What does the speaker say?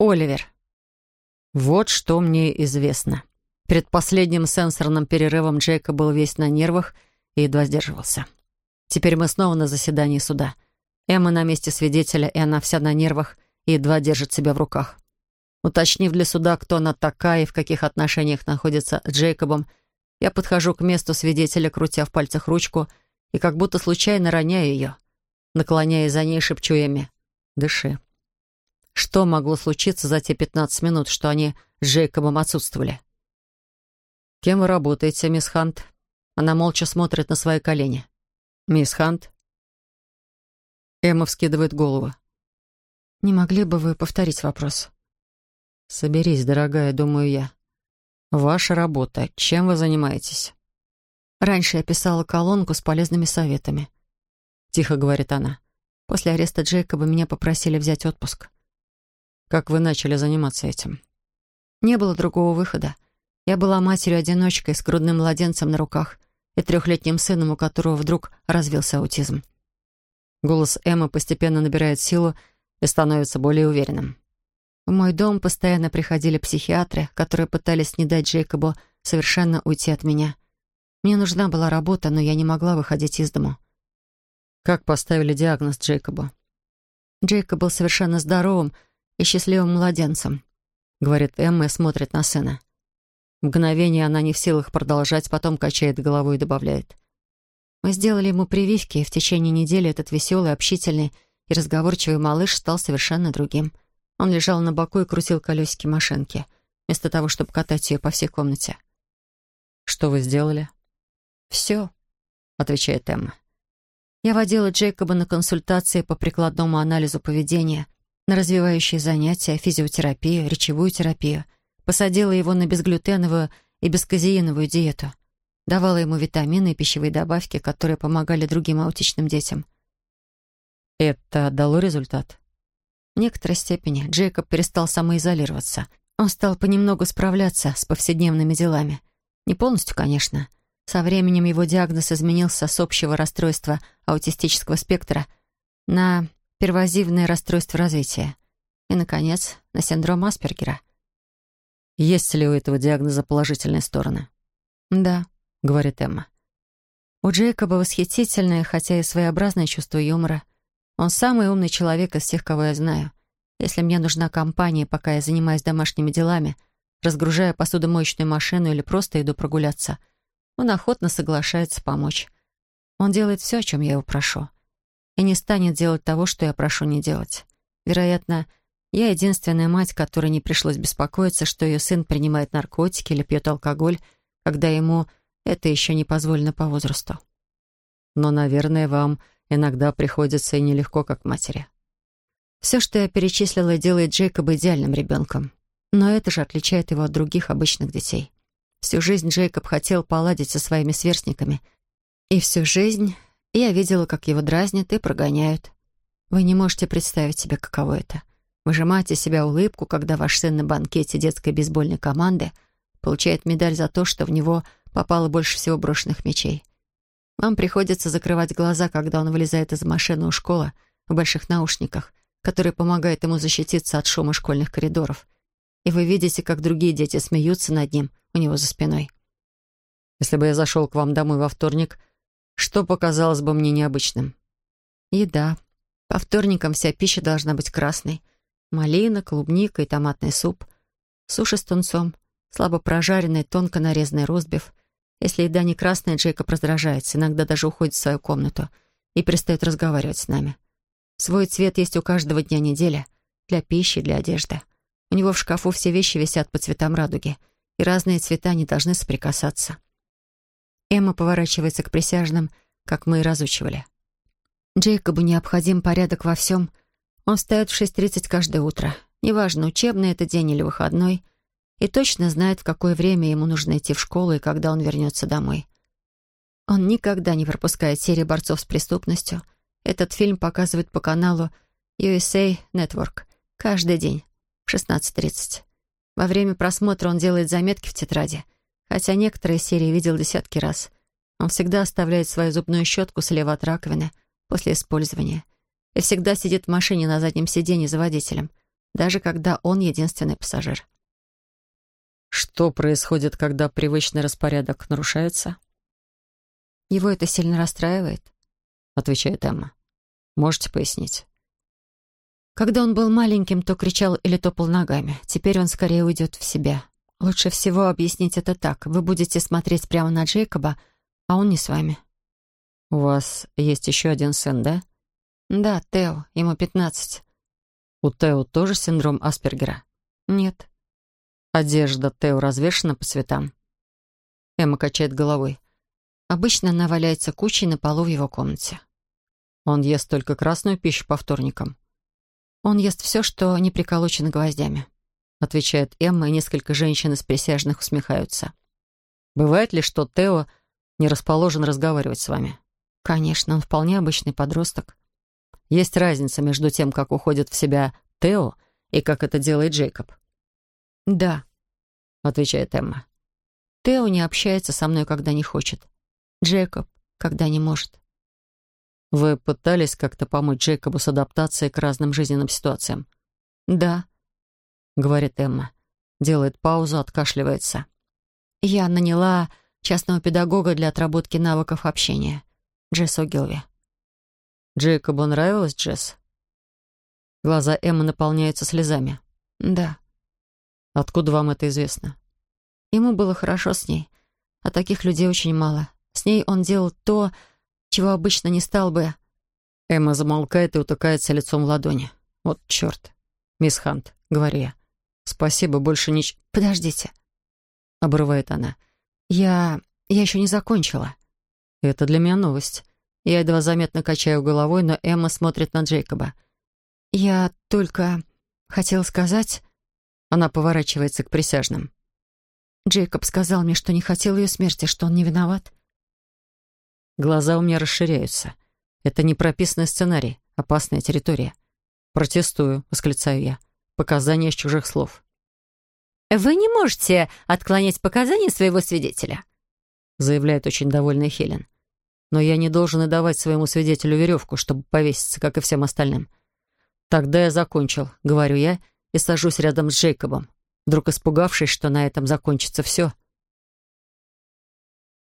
Оливер. Вот что мне известно. Перед последним сенсорным перерывом Джейка был весь на нервах и едва сдерживался. Теперь мы снова на заседании суда. Эмма на месте свидетеля, и она вся на нервах и едва держит себя в руках. Уточнив для суда, кто она такая и в каких отношениях находится с Джейкобом, я подхожу к месту свидетеля, крутя в пальцах ручку, и как будто случайно роняю ее. Наклоняясь за ней, шепчу Эмме «Дыши». Что могло случиться за те 15 минут, что они с Джейкобом отсутствовали? «Кем вы работаете, мисс Хант?» Она молча смотрит на свои колени. «Мисс Хант?» Эмма вскидывает голову. «Не могли бы вы повторить вопрос?» «Соберись, дорогая, думаю я. Ваша работа. Чем вы занимаетесь?» «Раньше я писала колонку с полезными советами», — тихо говорит она. «После ареста Джейкоба меня попросили взять отпуск». «Как вы начали заниматься этим?» «Не было другого выхода. Я была матерью-одиночкой с грудным младенцем на руках и трехлетним сыном, у которого вдруг развился аутизм». Голос Эммы постепенно набирает силу и становится более уверенным. В мой дом постоянно приходили психиатры, которые пытались не дать Джейкобу совершенно уйти от меня. Мне нужна была работа, но я не могла выходить из дому. Как поставили диагноз Джейкобу? Джейкоб был совершенно здоровым и счастливым младенцем, говорит Эмма и смотрит на сына. Мгновение она не в силах продолжать, потом качает головой и добавляет. Мы сделали ему прививки, и в течение недели этот веселый, общительный и разговорчивый малыш стал совершенно другим — он лежал на боку и крутил колесики машинки, вместо того, чтобы катать ее по всей комнате. «Что вы сделали?» «Все», — отвечает Эмма. «Я водила Джейкоба на консультации по прикладному анализу поведения, на развивающие занятия, физиотерапию, речевую терапию, посадила его на безглютеновую и бесказеиновую диету, давала ему витамины и пищевые добавки, которые помогали другим аутичным детям». «Это дало результат?» В некоторой степени Джейкоб перестал самоизолироваться. Он стал понемногу справляться с повседневными делами. Не полностью, конечно. Со временем его диагноз изменился с общего расстройства аутистического спектра на первозивное расстройство развития. И, наконец, на синдром Аспергера. «Есть ли у этого диагноза положительные стороны?» «Да», — говорит Эмма. У Джейкоба восхитительное, хотя и своеобразное чувство юмора — он самый умный человек из всех, кого я знаю. Если мне нужна компания, пока я занимаюсь домашними делами, разгружая посудомоечную машину или просто иду прогуляться, он охотно соглашается помочь. Он делает все, о чем я его прошу. И не станет делать того, что я прошу не делать. Вероятно, я единственная мать, которой не пришлось беспокоиться, что ее сын принимает наркотики или пьет алкоголь, когда ему это еще не позволено по возрасту. Но, наверное, вам Иногда приходится и нелегко, как матери. Все, что я перечислила, делает Джейкоба идеальным ребенком. Но это же отличает его от других обычных детей. Всю жизнь Джейкоб хотел поладить со своими сверстниками. И всю жизнь я видела, как его дразнят и прогоняют. Вы не можете представить себе, каково это. Выжимать из себя улыбку, когда ваш сын на банкете детской бейсбольной команды получает медаль за то, что в него попало больше всего брошенных мячей. Вам приходится закрывать глаза, когда он вылезает из машины у школы в больших наушниках, которые помогают ему защититься от шума школьных коридоров. И вы видите, как другие дети смеются над ним у него за спиной. Если бы я зашел к вам домой во вторник, что показалось бы мне необычным? Еда. По вторникам вся пища должна быть красной. Малина, клубника и томатный суп. Суши с тунцом. Слабо прожаренный, тонко нарезанный ростбиф — если еда не красная, Джейкоб раздражается, иногда даже уходит в свою комнату и перестает разговаривать с нами. Свой цвет есть у каждого дня недели. Для пищи, для одежды. У него в шкафу все вещи висят по цветам радуги, и разные цвета не должны соприкасаться. Эмма поворачивается к присяжным, как мы и разучивали. Джейкобу необходим порядок во всем. Он встает в 6.30 каждое утро. Неважно, учебный это день или выходной — и точно знает, в какое время ему нужно идти в школу и когда он вернется домой. Он никогда не пропускает серии борцов с преступностью. Этот фильм показывают по каналу USA Network каждый день в 16.30. Во время просмотра он делает заметки в тетради, хотя некоторые серии видел десятки раз. Он всегда оставляет свою зубную щетку слева от раковины после использования и всегда сидит в машине на заднем сиденье за водителем, даже когда он единственный пассажир. Что происходит, когда привычный распорядок нарушается? Его это сильно расстраивает, отвечает Эмма. Можете пояснить? Когда он был маленьким, то кричал или топал ногами. Теперь он скорее уйдет в себя. Лучше всего объяснить это так. Вы будете смотреть прямо на Джейкоба, а он не с вами. У вас есть еще один сын, да? Да, Тео. Ему пятнадцать. У Тео тоже синдром Аспергера? Нет. Одежда Тео развешена по цветам? Эмма качает головой. Обычно она валяется кучей на полу в его комнате. Он ест только красную пищу по вторникам. Он ест все, что не приколочено гвоздями. Отвечает Эмма, и несколько женщин из присяжных усмехаются. Бывает ли, что Тео не расположен разговаривать с вами? Конечно, он вполне обычный подросток. Есть разница между тем, как уходит в себя Тео и как это делает Джейкоб? Да, отвечает Эмма. Тео не общается со мной, когда не хочет. Джейкоб, когда не может. Вы пытались как-то помочь Джейкобу с адаптацией к разным жизненным ситуациям? Да, говорит Эмма. Делает паузу, откашливается. Я наняла частного педагога для отработки навыков общения. Джесс Огилви. Джейкобу нравилась Джесс? Глаза Эммы наполняются слезами. Да. Откуда вам это известно? Ему было хорошо с ней. А таких людей очень мало. С ней он делал то, чего обычно не стал бы. Эмма замолкает и утыкается лицом в ладони. Вот черт. Мисс Хант, говорю я. Спасибо, больше нич... Подождите. Обрывает она. Я... я еще не закончила. Это для меня новость. Я едва заметно качаю головой, но Эмма смотрит на Джейкоба. Я только хотела сказать... Она поворачивается к присяжным. Джейкоб сказал мне, что не хотел ее смерти, что он не виноват. Глаза у меня расширяются. Это не прописанный сценарий, опасная территория. «Протестую», — восклицаю я. «Показания из чужих слов». «Вы не можете отклонять показания своего свидетеля», — заявляет очень довольный Хелен. «Но я не должен и давать своему свидетелю веревку, чтобы повеситься, как и всем остальным. Тогда я закончил», — говорю я, и сажусь рядом с Джейкобом, вдруг испугавшись, что на этом закончится все —